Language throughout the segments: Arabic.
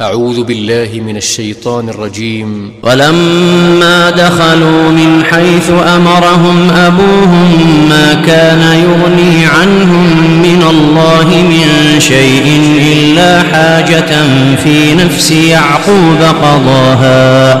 أعوذ بالله من الشيطان الرجيم. ولما دخلوا من حيث أمرهم أبوهم ما كان يغني عنهم من الله من شيء إلا حاجة في نفس يعقوب قضاها.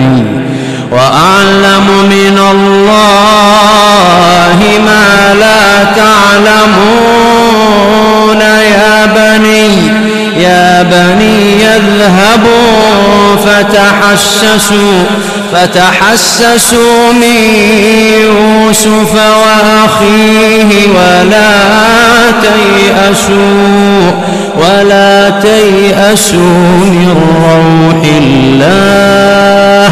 وأعلم من الله ما لا تعلمون. يا بني يا بني اذهبوا فتحسسوا فتحسسوا من يوسف وأخيه ولا تيأسوا ولا تيأسوا من روح الله.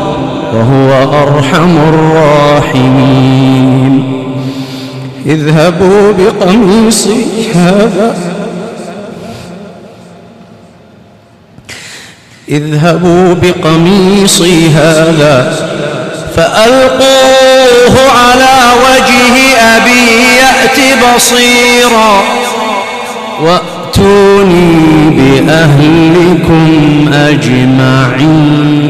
وهو أرحم الراحمين. اذهبوا بقميصي هذا. اذهبوا بقميصي هذا فألقوه على وجه أبي يأت بصيرا. وأتوني بأهلكم أجمعين.